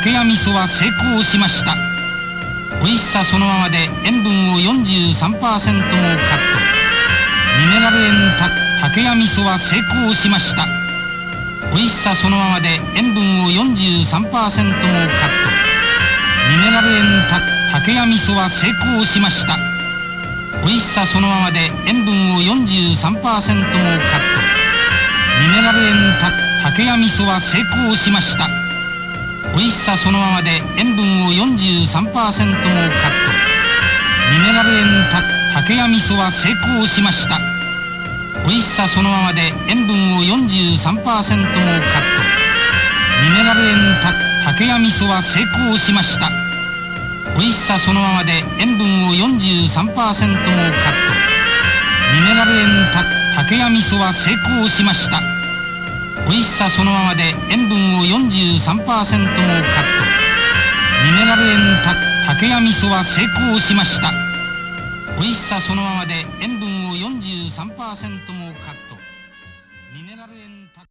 竹や味噌は成功しました。美味しさそのままで塩分を43%もカット。ミネラル塩た竹や味噌は成功しました。美味しさそのままで塩分を43%もカット。ミネラル塩た竹や味噌は成功しました。美味しさそのままで塩分を43%もカット。ミネラル塩た竹や味噌は成功しました。美味しさそのままで塩分を43%もカット。ミネラル塩た竹や味噌は成功しました。美味しさそのままで塩分を43%もカット。ミネラル塩た竹や味噌は成功しました。美味しさそのままで塩分を43%もカット。ミネラル塩た竹や味噌は成功しました。美味しさそのままで塩分を43%もカット。ミネラル塩た竹や味噌は成功しました。美味しさそのままで塩分を43%もカットミネラル塩た